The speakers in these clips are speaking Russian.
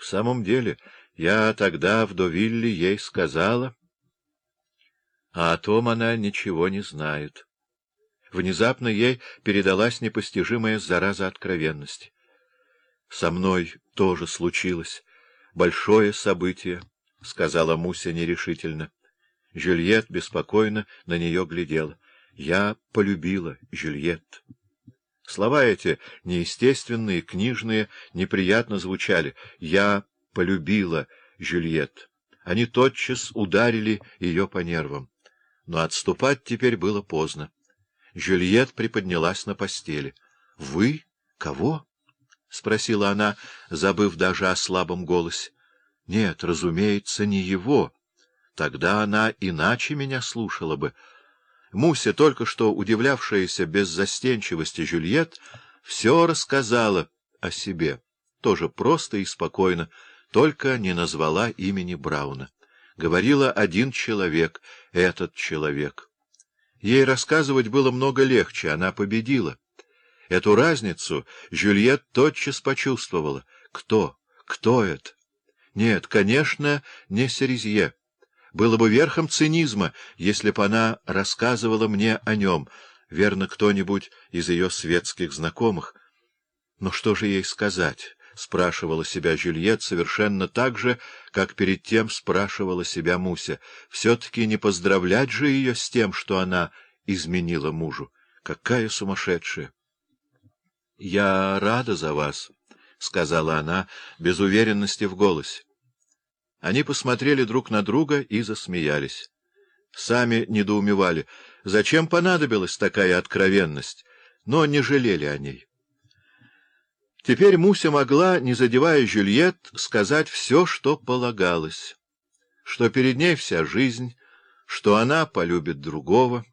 В самом деле, я тогда в ей сказала, а о том она ничего не знает. Внезапно ей передалась непостижимая зараза откровенности. Со мной тоже случилось большое событие, — сказала Муся нерешительно. Жюльет беспокойно на нее глядела. Я полюбила Жюльет. Слова эти, неестественные, книжные, неприятно звучали. Я полюбила Жюльет. Они тотчас ударили ее по нервам. Но отступать теперь было поздно. Жюльет приподнялась на постели. — Вы? Кого? — спросила она, забыв даже о слабом голосе. — Нет, разумеется, не его. Тогда она иначе меня слушала бы. Муся, только что удивлявшаяся беззастенчивости Жюльет, все рассказала о себе, тоже просто и спокойно, только не назвала имени Брауна. Говорила один человек, этот человек. Ей рассказывать было много легче, она победила. Эту разницу Жюльет тотчас почувствовала. Кто? Кто это? Нет, конечно, не Серезье. Было бы верхом цинизма, если бы она рассказывала мне о нем, верно, кто-нибудь из ее светских знакомых. Но что же ей сказать? — спрашивала себя Жюльет совершенно так же, как перед тем спрашивала себя Муся. Все-таки не поздравлять же ее с тем, что она изменила мужу. Какая сумасшедшая! — Я рада за вас, — сказала она без уверенности в голосе. Они посмотрели друг на друга и засмеялись. Сами недоумевали, зачем понадобилась такая откровенность, но не жалели о ней. Теперь Муся могла, не задевая Жюльет, сказать все, что полагалось, что перед ней вся жизнь, что она полюбит другого.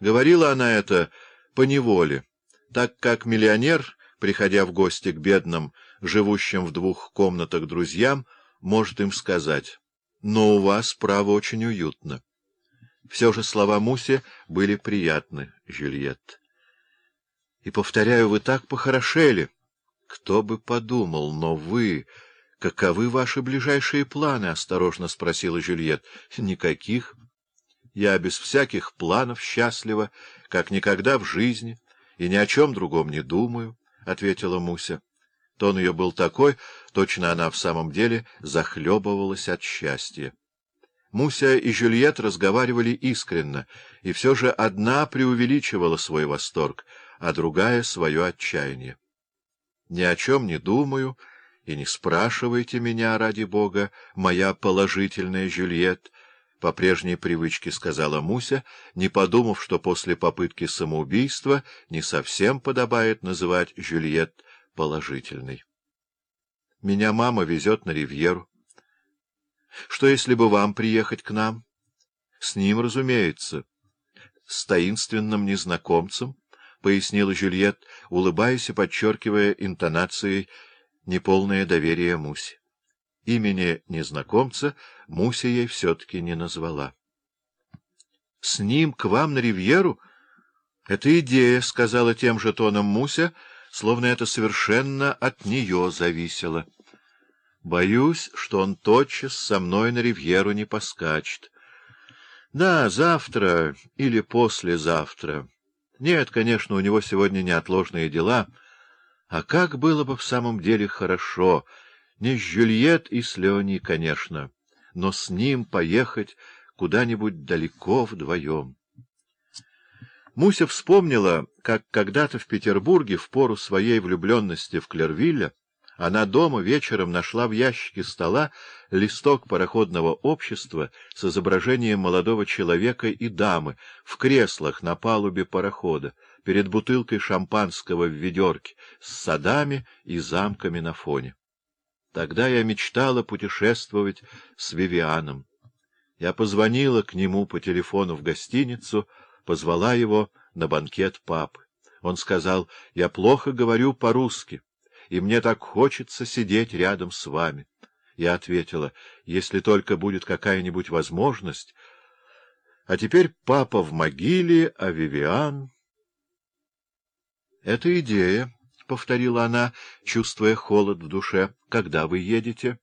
Говорила она это по неволе, так как миллионер, приходя в гости к бедным, живущим в двух комнатах друзьям, может им сказать, «Но у вас, право, очень уютно». Все же слова Муси были приятны, Жюльет. И, повторяю, вы так похорошели. Кто бы подумал, но вы... Каковы ваши ближайшие планы? — осторожно спросила Жюльет. — Никаких. Я без всяких планов счастлива, как никогда в жизни, и ни о чем другом не думаю, — ответила Муся. Тон ее был такой, точно она в самом деле захлебывалась от счастья. Муся и Жюльет разговаривали искренно, и все же одна преувеличивала свой восторг, а другая — свое отчаяние. «Ни о чем не думаю, и не спрашивайте меня, ради бога, моя положительная Жюльет», — по прежней привычке сказала Муся, не подумав, что после попытки самоубийства не совсем подобает называть Жюльет положительный. Меня мама везет на ривьеру. Что, если бы вам приехать к нам? С ним, разумеется. С таинственным незнакомцем, — пояснила Жюльет, улыбаясь и подчеркивая интонацией неполное доверие Муси. Имени незнакомца Муся ей все-таки не назвала. — С ним к вам на ривьеру? — Это идея, — сказала тем же тоном Муся, — словно это совершенно от нее зависело. Боюсь, что он тотчас со мной на ривьеру не поскачет. Да, завтра или послезавтра. Нет, конечно, у него сегодня неотложные дела. А как было бы в самом деле хорошо, не с Жюльет и с Леони, конечно, но с ним поехать куда-нибудь далеко вдвоем. Муся вспомнила, как когда-то в Петербурге в пору своей влюбленности в Клервилля она дома вечером нашла в ящике стола листок пароходного общества с изображением молодого человека и дамы в креслах на палубе парохода, перед бутылкой шампанского в ведерке, с садами и замками на фоне. Тогда я мечтала путешествовать с Вивианом. Я позвонила к нему по телефону в гостиницу, позвала его на банкет папы. Он сказал, я плохо говорю по-русски, и мне так хочется сидеть рядом с вами. Я ответила, если только будет какая-нибудь возможность. А теперь папа в могиле, а Вивиан... — Это идея, — повторила она, чувствуя холод в душе. — Когда вы едете?